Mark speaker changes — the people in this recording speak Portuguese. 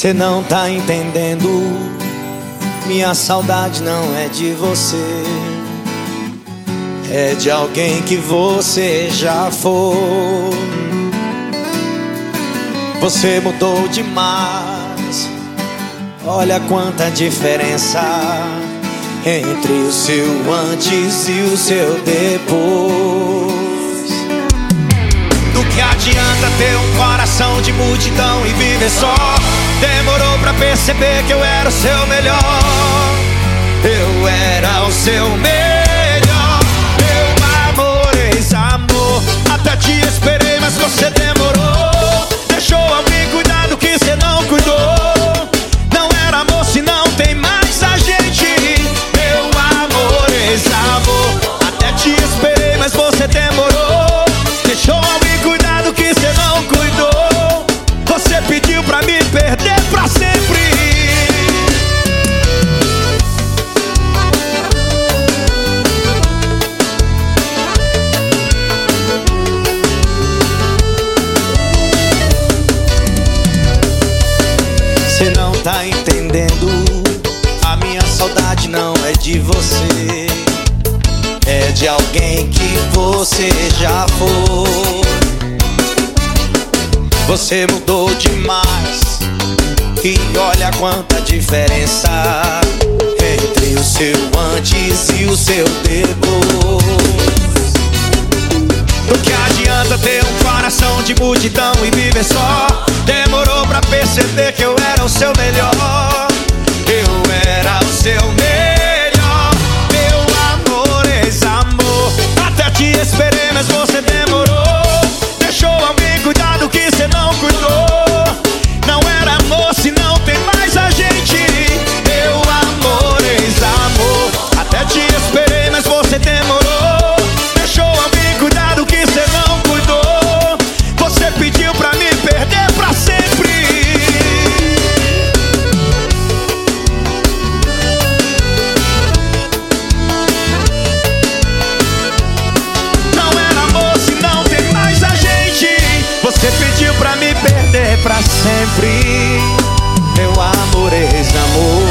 Speaker 1: Cê não tá entendendo. Minha saudade não é de você. É de alguém que você já foi. Você mudou demais. Olha quanta diferença entre o seu antes e o seu depois. Do que adianta ter um coração de multidão e viver só? Demorou pra perceber que eu era o seu melhor. Eu era o seu melhor. Tá entendendo. A minha saudade não é de você. É de alguém que você já foi. Você mudou demais. E olha quanta diferença entre o seu antes e o seu depois. Do que adianta ter um coração de multidão e viver só? Demorou pra perceber que eu era o seu melhor. sempre. Meu amor, é amor.